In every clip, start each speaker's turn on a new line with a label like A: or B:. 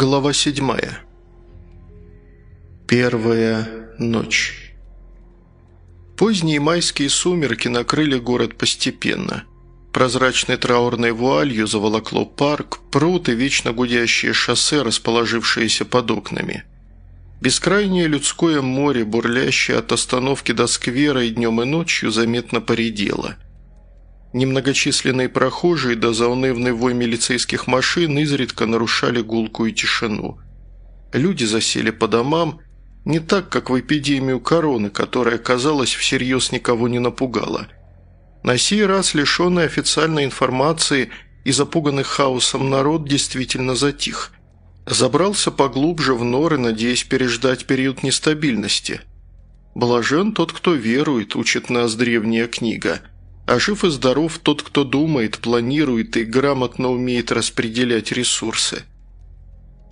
A: Глава седьмая. Первая ночь. Поздние майские сумерки накрыли город постепенно. Прозрачной траурной вуалью заволокло парк, пруд и вечно гудящее шоссе, расположившиеся под окнами. Бескрайнее людское море, бурлящее от остановки до сквера и днем и ночью, заметно поредело – Немногочисленные прохожие да заунывный вой милицейских машин изредка нарушали гулкую тишину. Люди засели по домам, не так, как в эпидемию короны, которая, казалось, всерьез никого не напугала. На сей раз, лишенный официальной информации и запуганный хаосом народ действительно затих. Забрался поглубже в норы, надеясь переждать период нестабильности. «Блажен тот, кто верует», учит нас древняя книга – а жив и здоров тот, кто думает, планирует и грамотно умеет распределять ресурсы.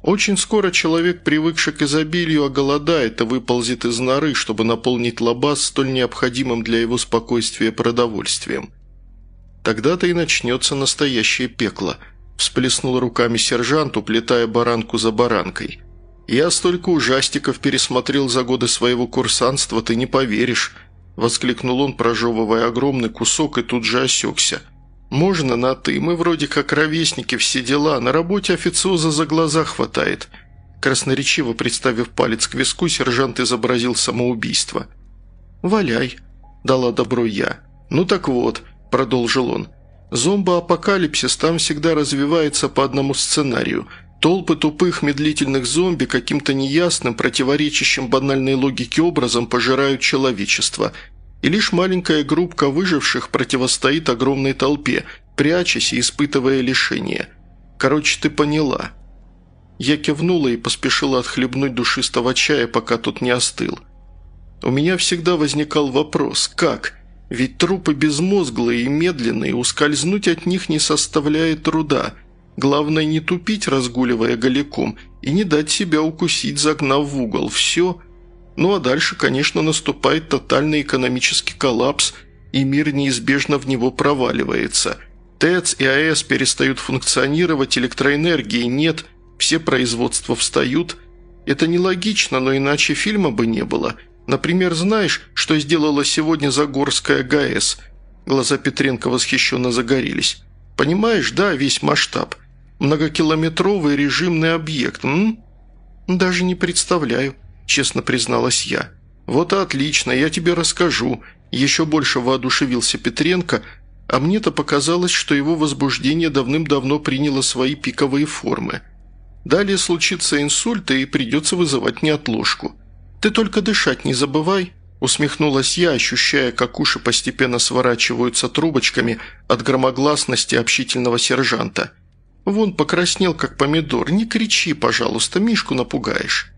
A: Очень скоро человек, привыкший к изобилию, оголодает и выползет из норы, чтобы наполнить лабаз столь необходимым для его спокойствия продовольствием. Тогда-то и начнется настоящее пекло, всплеснул руками сержант, уплетая баранку за баранкой. «Я столько ужастиков пересмотрел за годы своего курсанства, ты не поверишь», – воскликнул он, прожевывая огромный кусок, и тут же осекся. «Можно на «ты», мы вроде как ровесники, все дела, на работе официоза за глаза хватает». Красноречиво представив палец к виску, сержант изобразил самоубийство. «Валяй», – дала добро я. «Ну так вот», – продолжил он, – «зомбоапокалипсис там всегда развивается по одному сценарию – Толпы тупых медлительных зомби каким-то неясным, противоречащим банальной логике образом пожирают человечество. И лишь маленькая группка выживших противостоит огромной толпе, прячась и испытывая лишения. Короче, ты поняла. Я кивнула и поспешила отхлебнуть душистого чая, пока тот не остыл. У меня всегда возникал вопрос «как?», ведь трупы безмозглые и медленные, ускользнуть от них не составляет труда – Главное не тупить, разгуливая голиком, и не дать себя укусить, загнав в угол. Все. Ну а дальше, конечно, наступает тотальный экономический коллапс, и мир неизбежно в него проваливается. ТЭЦ и АЭС перестают функционировать, электроэнергии нет, все производства встают. Это нелогично, но иначе фильма бы не было. Например, знаешь, что сделала сегодня Загорская ГАЭС? Глаза Петренко восхищенно загорелись. Понимаешь, да, весь масштаб – Многокилометровый режимный объект, м? Даже не представляю, честно призналась я. Вот и отлично, я тебе расскажу. Еще больше воодушевился Петренко, а мне-то показалось, что его возбуждение давным-давно приняло свои пиковые формы. Далее случится инсульт, и придется вызывать неотложку. Ты только дышать не забывай, усмехнулась я, ощущая, как уши постепенно сворачиваются трубочками от громогласности общительного сержанта – Вон покраснел, как помидор. Не кричи, пожалуйста, Мишку напугаешь».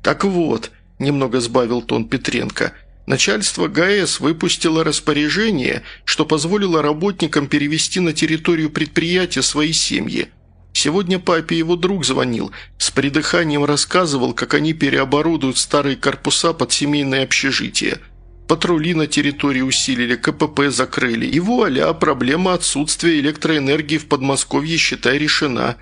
A: «Так вот», – немного сбавил тон Петренко, – «начальство ГАЭС выпустило распоряжение, что позволило работникам перевести на территорию предприятия свои семьи. Сегодня папе его друг звонил, с придыханием рассказывал, как они переоборудуют старые корпуса под семейное общежитие». Патрули на территории усилили, КПП закрыли. И вуаля, проблема отсутствия электроэнергии в Подмосковье, считай, решена.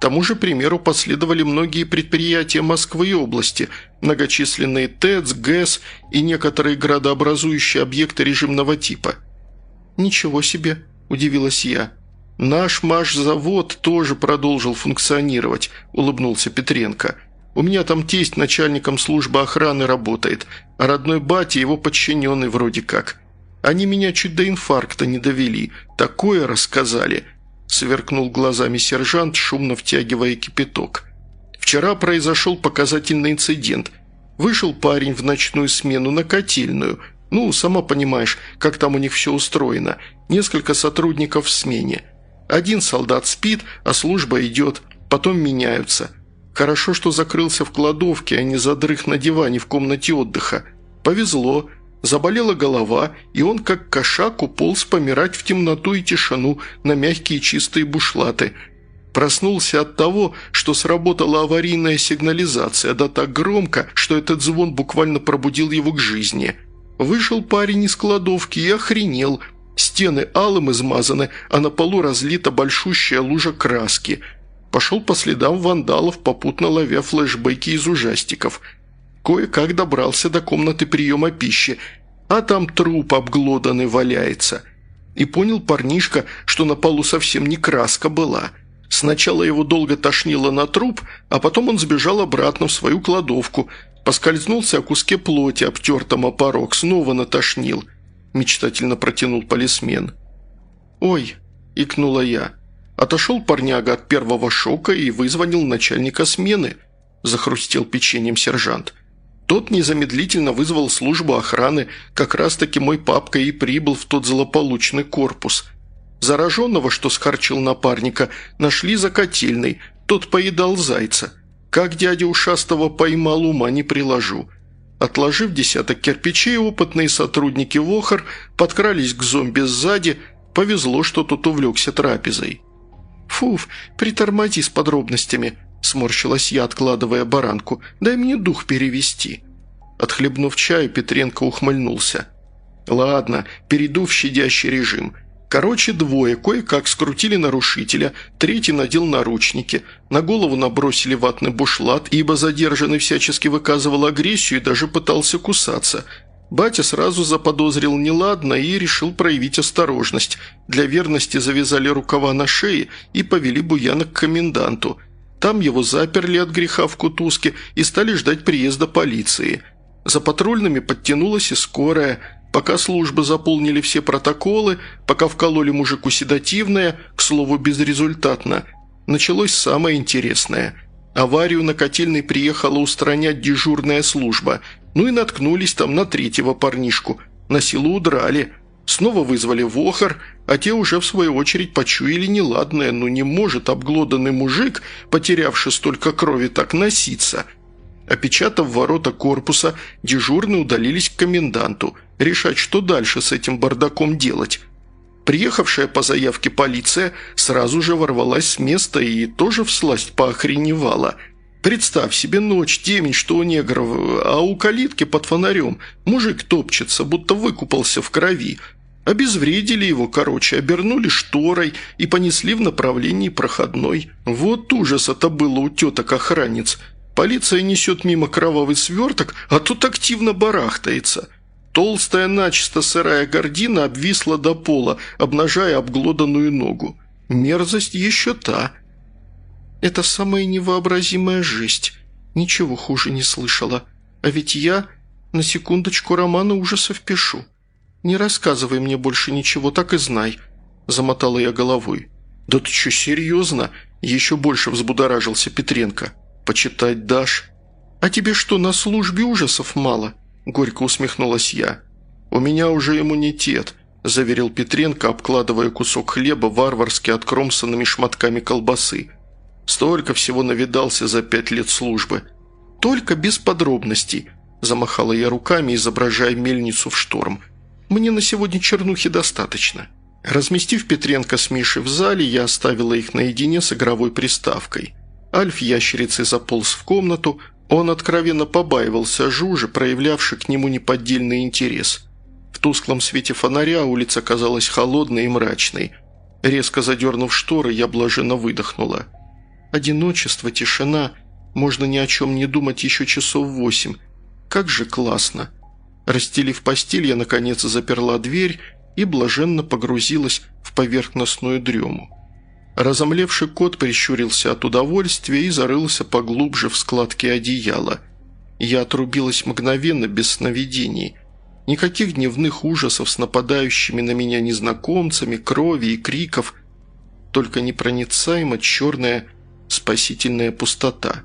A: Тому же примеру последовали многие предприятия Москвы и области, многочисленные ТЭЦ, ГЭС и некоторые градообразующие объекты режимного типа. «Ничего себе!» – удивилась я. «Наш Маш-завод тоже продолжил функционировать», – улыбнулся Петренко – у меня там тесть начальником службы охраны работает, а родной батя его подчиненный вроде как. Они меня чуть до инфаркта не довели. Такое рассказали», – сверкнул глазами сержант, шумно втягивая кипяток. «Вчера произошел показательный инцидент. Вышел парень в ночную смену на котельную. Ну, сама понимаешь, как там у них все устроено. Несколько сотрудников в смене. Один солдат спит, а служба идет, потом меняются». Хорошо, что закрылся в кладовке, а не задрых на диване в комнате отдыха. Повезло. Заболела голова, и он, как кошак, уполз помирать в темноту и тишину на мягкие чистые бушлаты. Проснулся от того, что сработала аварийная сигнализация, да так громко, что этот звон буквально пробудил его к жизни. Вышел парень из кладовки и охренел. Стены алым измазаны, а на полу разлита большущая лужа краски – Пошел по следам вандалов, попутно ловя флешбеки из ужастиков. Кое-как добрался до комнаты приема пищи, а там труп обглоданный валяется. И понял парнишка, что на полу совсем не краска была. Сначала его долго тошнило на труп, а потом он сбежал обратно в свою кладовку, поскользнулся о куске плоти, обтертом о порог, снова натошнил. Мечтательно протянул полисмен. «Ой!» – икнула я. Отошел парняга от первого шока и вызвонил начальника смены. Захрустел печеньем сержант. Тот незамедлительно вызвал службу охраны, как раз-таки мой папка и прибыл в тот злополучный корпус. Зараженного, что схарчил напарника, нашли за котельной, тот поедал зайца. Как дядя ушастого поймал, ума не приложу. Отложив десяток кирпичей, опытные сотрудники ВОХР подкрались к зомби сзади, повезло, что тот увлекся трапезой. «Фуф, притормози с подробностями», – сморщилась я, откладывая баранку. «Дай мне дух перевести». Отхлебнув чаю, Петренко ухмыльнулся. «Ладно, перейду в щадящий режим. Короче, двое кое-как скрутили нарушителя, третий надел наручники, на голову набросили ватный бушлат, ибо задержанный всячески выказывал агрессию и даже пытался кусаться – Батя сразу заподозрил неладно и решил проявить осторожность. Для верности завязали рукава на шее и повели Буяна к коменданту. Там его заперли от греха в кутузке и стали ждать приезда полиции. За патрульными подтянулась и скорая. Пока службы заполнили все протоколы, пока вкололи мужику седативное, к слову, безрезультатно, началось самое интересное – Аварию на котельной приехала устранять дежурная служба. Ну и наткнулись там на третьего парнишку. На силу удрали. Снова вызвали вохор, а те уже в свою очередь почуяли неладное. Ну не может обглоданный мужик, потерявший столько крови, так носиться. Опечатав ворота корпуса, дежурные удалились к коменданту. Решать, что дальше с этим бардаком делать. Приехавшая по заявке полиция сразу же ворвалась с места и тоже всласть поохреневала. Представь себе ночь, темень, что у негров, а у калитки под фонарем мужик топчется, будто выкупался в крови. Обезвредили его, короче, обернули шторой и понесли в направлении проходной. Вот ужас это было у теток-охранниц. Полиция несет мимо кровавый сверток, а тут активно барахтается. Толстая, начисто сырая гордина обвисла до пола, обнажая обглоданную ногу. Мерзость еще та. Это самая невообразимая жесть. Ничего хуже не слышала. А ведь я на секундочку романа ужасов пишу. Не рассказывай мне больше ничего, так и знай. Замотала я головой. «Да ты что, серьезно?» Еще больше взбудоражился Петренко. «Почитать дашь?» «А тебе что, на службе ужасов мало?» Горько усмехнулась я. «У меня уже иммунитет», – заверил Петренко, обкладывая кусок хлеба варварски откромсанными шматками колбасы. «Столько всего навидался за пять лет службы. Только без подробностей», – замахала я руками, изображая мельницу в шторм. «Мне на сегодня чернухи достаточно». Разместив Петренко с Мишей в зале, я оставила их наедине с игровой приставкой. Альф ящерицей заполз в комнату, он откровенно побаивался Жужи, проявлявший к нему неподдельный интерес. В тусклом свете фонаря улица казалась холодной и мрачной. Резко задернув шторы, я блаженно выдохнула. Одиночество, тишина, можно ни о чем не думать еще часов восемь. Как же классно. Расстелив постель, я наконец заперла дверь и блаженно погрузилась в поверхностную дрему. Разомлевший кот прищурился от удовольствия и зарылся поглубже в складки одеяла. Я отрубилась мгновенно, без сновидений. Никаких дневных ужасов с нападающими на меня незнакомцами, крови и криков. Только непроницаемо черная спасительная пустота.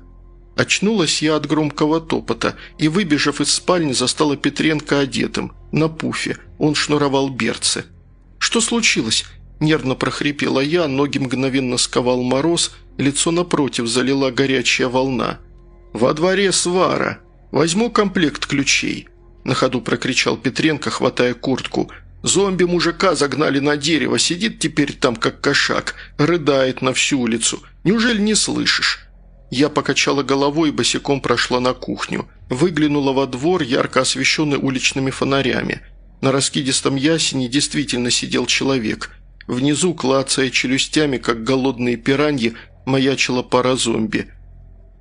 A: Очнулась я от громкого топота и, выбежав из спальни, застала Петренко одетым, на пуфе. Он шнуровал берцы. «Что случилось?» Нервно прохрипела я, ноги мгновенно сковал мороз, лицо напротив залила горячая волна. «Во дворе свара! Возьму комплект ключей!» На ходу прокричал Петренко, хватая куртку. «Зомби мужика загнали на дерево, сидит теперь там, как кошак, рыдает на всю улицу. Неужели не слышишь?» Я покачала головой и босиком прошла на кухню. Выглянула во двор, ярко освещенный уличными фонарями. На раскидистом ясене действительно сидел человек – Внизу, клацая челюстями, как голодные пираньи, маячила пара зомби.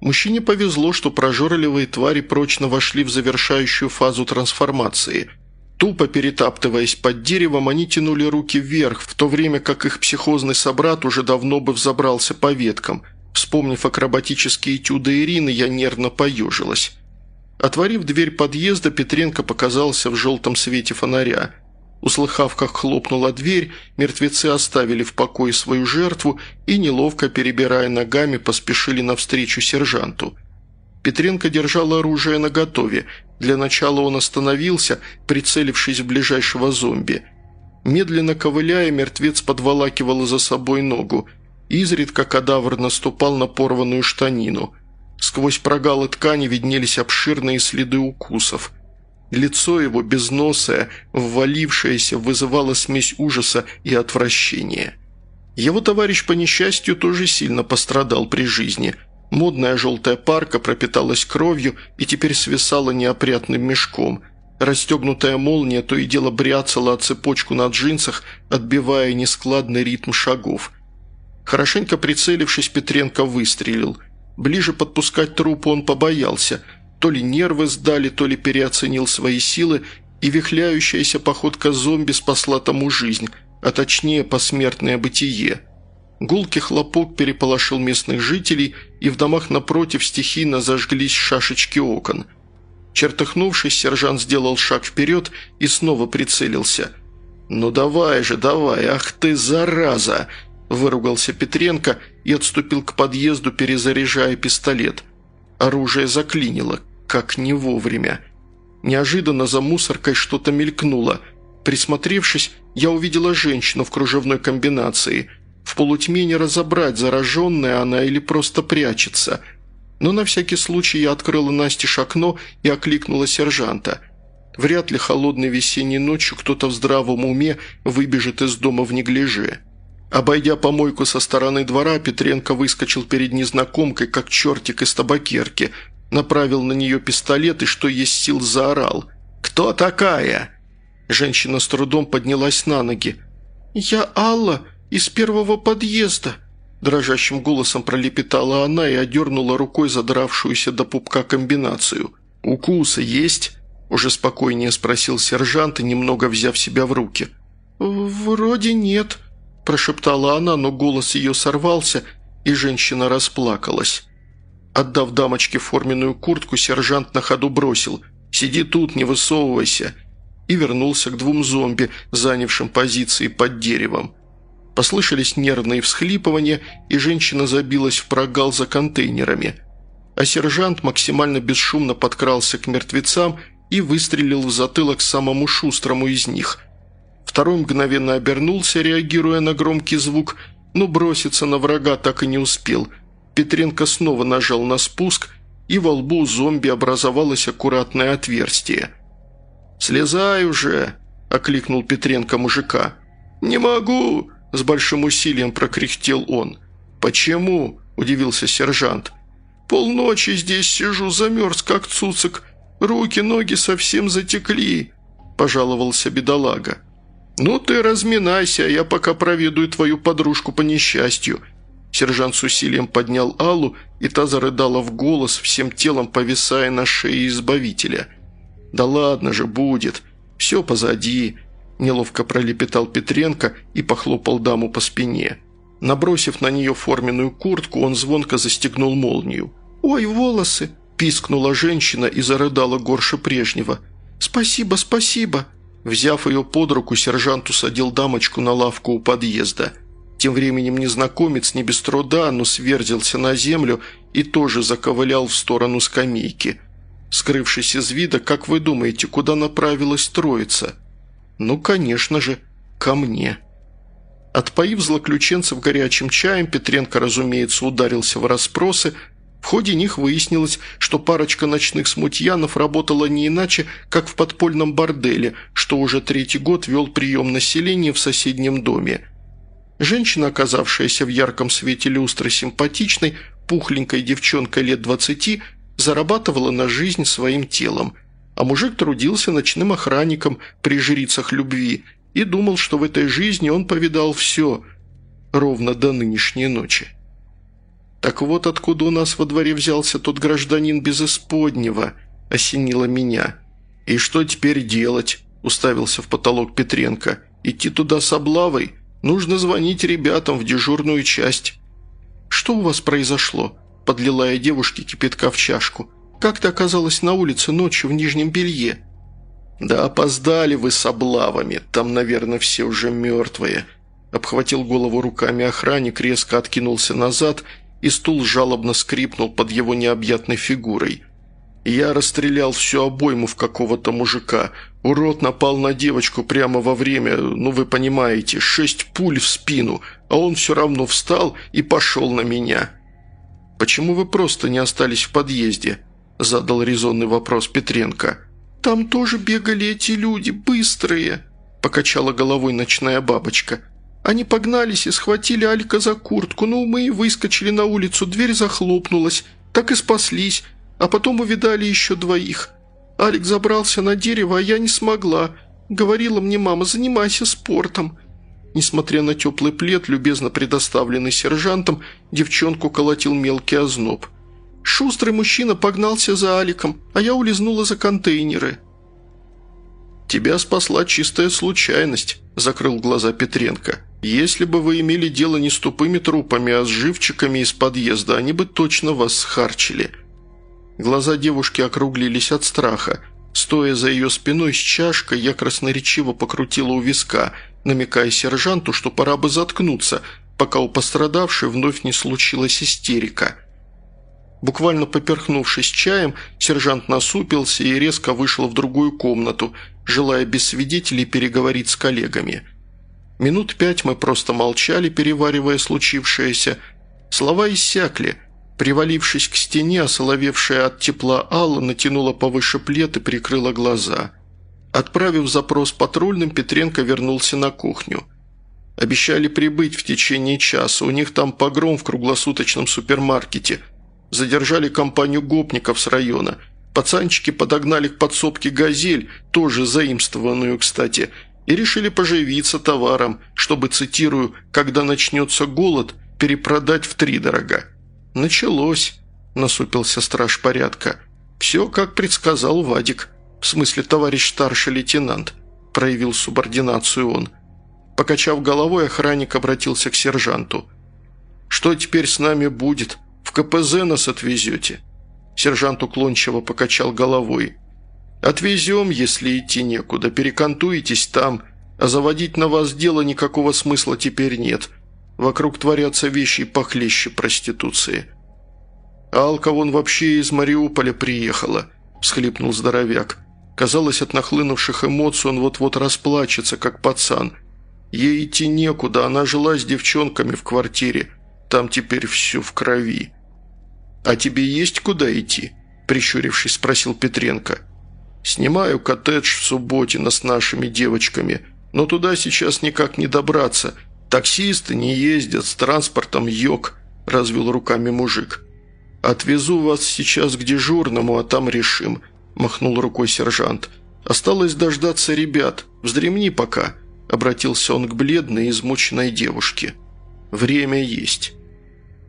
A: Мужчине повезло, что прожорливые твари прочно вошли в завершающую фазу трансформации. Тупо перетаптываясь под деревом, они тянули руки вверх, в то время как их психозный собрат уже давно бы взобрался по веткам. Вспомнив акробатические этюды Ирины, я нервно поежилась. Отворив дверь подъезда, Петренко показался в желтом свете фонаря. Услыхав, как хлопнула дверь, мертвецы оставили в покое свою жертву и, неловко перебирая ногами, поспешили навстречу сержанту. Петренко держал оружие наготове. Для начала он остановился, прицелившись в ближайшего зомби. Медленно ковыляя, мертвец подволакивал за собой ногу. Изредка кадавр наступал на порванную штанину – Сквозь прогалы ткани виднелись обширные следы укусов. Лицо его, безносое, ввалившееся, вызывало смесь ужаса и отвращения. Его товарищ, по несчастью, тоже сильно пострадал при жизни. Модная желтая парка пропиталась кровью и теперь свисала неопрятным мешком. Расстегнутая молния то и дело бряцала о цепочку на джинсах, отбивая нескладный ритм шагов. Хорошенько прицелившись, Петренко выстрелил – Ближе подпускать трупу он побоялся. То ли нервы сдали, то ли переоценил свои силы, и вихляющаяся походка зомби спасла тому жизнь, а точнее посмертное бытие. Гулкий хлопок переполошил местных жителей, и в домах напротив стихийно зажглись шашечки окон. Чертыхнувшись, сержант сделал шаг вперед и снова прицелился. «Ну давай же, давай, ах ты, зараза!» – выругался Петренко – и отступил к подъезду, перезаряжая пистолет. Оружие заклинило, как не вовремя. Неожиданно за мусоркой что-то мелькнуло. Присмотревшись, я увидела женщину в кружевной комбинации. В полутьме не разобрать, зараженная она или просто прячется. Но на всякий случай я открыла настежь окно и окликнула сержанта. Вряд ли холодной весенней ночью кто-то в здравом уме выбежит из дома в неглиже. Обойдя помойку со стороны двора, Петренко выскочил перед незнакомкой, как чертик из табакерки, направил на нее пистолет и, что есть сил, заорал. «Кто такая?» Женщина с трудом поднялась на ноги. «Я Алла из первого подъезда», – дрожащим голосом пролепетала она и одернула рукой задравшуюся до пупка комбинацию. «Укусы есть?» – уже спокойнее спросил сержант, немного взяв себя в руки. «Вроде нет», – прошептала она, но голос ее сорвался, и женщина расплакалась. Отдав дамочке форменную куртку, сержант на ходу бросил «Сиди тут, не высовывайся», и вернулся к двум зомби, занявшим позиции под деревом. Послышались нервные всхлипывания, и женщина забилась в прогал за контейнерами. А сержант максимально бесшумно подкрался к мертвецам и выстрелил в затылок самому шустрому из них – Второй мгновенно обернулся, реагируя на громкий звук, но броситься на врага так и не успел. Петренко снова нажал на спуск, и во лбу зомби образовалось аккуратное отверстие. «Слезай уже!» – окликнул Петренко мужика. «Не могу!» – с большим усилием прокряхтел он. «Почему?» – удивился сержант. «Полночи здесь сижу, замерз, как цуцик. Руки, ноги совсем затекли», – пожаловался бедолага. «Ну ты разминайся, я пока проведу твою подружку по несчастью». Сержант с усилием поднял Аллу, и та зарыдала в голос, всем телом повисая на шее избавителя. «Да ладно же, будет. Все позади», – неловко пролепетал Петренко и похлопал даму по спине. Набросив на нее форменную куртку, он звонко застегнул молнию. «Ой, волосы!» – пискнула женщина и зарыдала горше прежнего. «Спасибо, спасибо!» Взяв ее под руку, сержант усадил дамочку на лавку у подъезда. Тем временем незнакомец не без труда, но сверзился на землю и тоже заковылял в сторону скамейки. Скрывшись из вида, как вы думаете, куда направилась троица? Ну, конечно же, ко мне. Отпоив злоключенцев горячим чаем, Петренко, разумеется, ударился в расспросы, в ходе них выяснилось, что парочка ночных смутьянов работала не иначе, как в подпольном борделе, что уже третий год вел прием населения в соседнем доме. Женщина, оказавшаяся в ярком свете люстры симпатичной, пухленькой девчонкой лет двадцати, зарабатывала на жизнь своим телом, а мужик трудился ночным охранником при жрицах любви и думал, что в этой жизни он повидал все, ровно до нынешней ночи. «Так вот откуда у нас во дворе взялся тот гражданин без исподнего», – осенило меня. «И что теперь делать?» – уставился в потолок Петренко. «Идти туда с облавой? Нужно звонить ребятам в дежурную часть». «Что у вас произошло?» – подлила я девушке кипятка в чашку. «Как ты оказалась на улице ночью в нижнем белье?» «Да опоздали вы с облавами, там, наверное, все уже мертвые». Обхватил голову руками охранник, резко откинулся назад, и стул жалобно скрипнул под его необъятной фигурой. Я расстрелял всю обойму в какого-то мужика. Урод напал на девочку прямо во время, ну вы понимаете, шесть пуль в спину, а он все равно встал и пошел на меня. «Почему вы просто не остались в подъезде?» – задал резонный вопрос Петренко. «Там тоже бегали эти люди, быстрые», – покачала головой ночная бабочка. «Они погнались и схватили Алька за куртку, ну мы и выскочили на улицу, дверь захлопнулась, так и спаслись, а потом увидали еще двоих. Алик забрался на дерево, а я не смогла. Говорила мне мама, занимайся спортом». Несмотря на теплый плед, любезно предоставленный сержантом, девчонку колотил мелкий озноб. Шустрый мужчина погнался за Аликом, а я улизнула за контейнеры. «Тебя спасла чистая случайность», – закрыл глаза Петренко. «Если бы вы имели дело не с тупыми трупами, а с живчиками из подъезда, они бы точно вас схарчили». Глаза девушки округлились от страха. Стоя за ее спиной с чашкой, я красноречиво покрутила у виска, намекая сержанту, что пора бы заткнуться, пока у пострадавшей вновь не случилась истерика – Буквально поперхнувшись чаем, сержант насупился и резко вышел в другую комнату, желая без свидетелей переговорить с коллегами. Минут пять мы просто молчали, переваривая случившееся. Слова иссякли. Привалившись к стене, осоловевшая от тепла Алла натянула повыше плед и прикрыла глаза. Отправив запрос патрульным, Петренко вернулся на кухню. Обещали прибыть в течение часа, у них там погром в круглосуточном супермаркете – задержали компанию гопников с района. Пацанчики подогнали к подсобке «Газель», тоже заимствованную, кстати, и решили поживиться товаром, чтобы, цитирую, «когда начнется голод, перепродать втридорога». «Началось», – насупился страж порядка. «Все, как предсказал Вадик. В смысле, товарищ старший лейтенант», – проявил субординацию он. Покачав головой, охранник обратился к сержанту. «Что теперь с нами будет?» КПЗ нас отвезете?» Сержант уклончиво покачал головой. «Отвезем, если идти некуда. Перекантуетесь там, а заводить на вас дело никакого смысла теперь нет. Вокруг творятся вещи похлеще проституции». «Алка вон вообще из Мариуполя приехала», – всхлипнул здоровяк. Казалось, от нахлынувших эмоций он вот-вот расплачется, как пацан. Ей идти некуда, она жила с девчонками в квартире – там теперь все в крови». «А тебе есть куда идти?» – прищурившись, спросил Петренко. «Снимаю коттедж в Субботино с нашими девочками, но туда сейчас никак не добраться. Таксисты не ездят, с транспортом йог», – развел руками мужик. «Отвезу вас сейчас к дежурному, а там решим», – махнул рукой сержант. «Осталось дождаться ребят. Вздремни пока», – обратился он к бледной, измученной девушке. «Время есть».